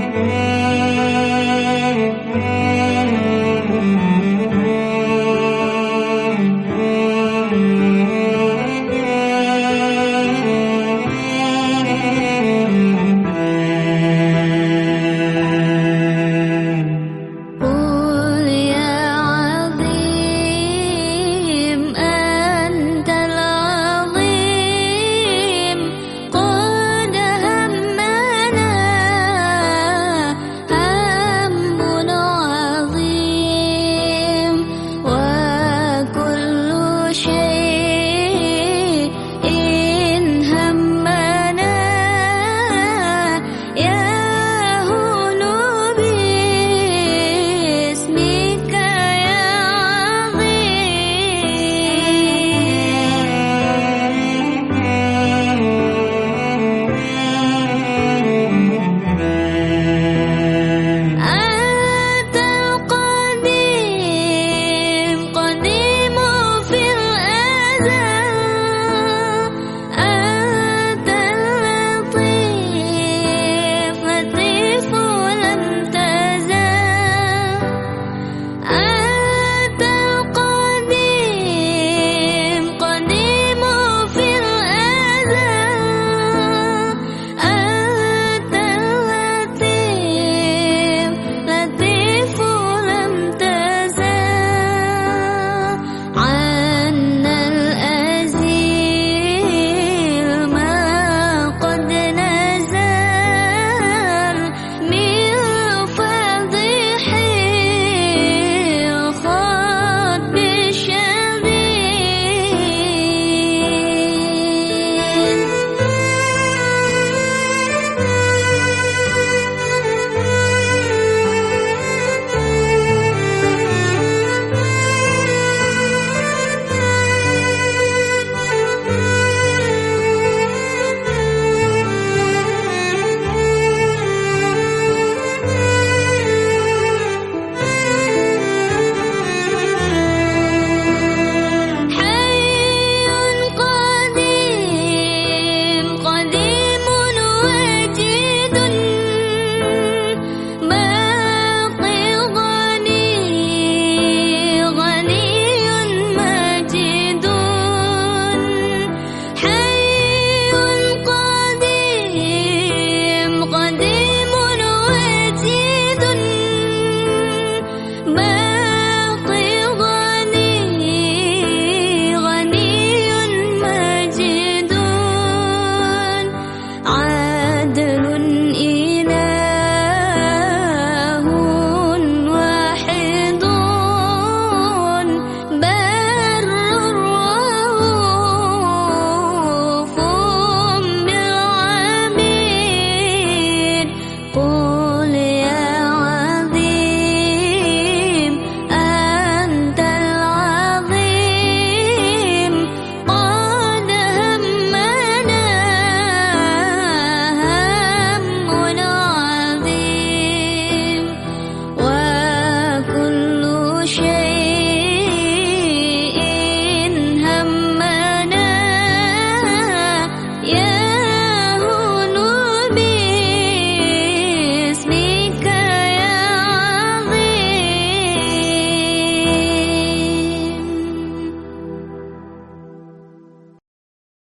Mm-hmm.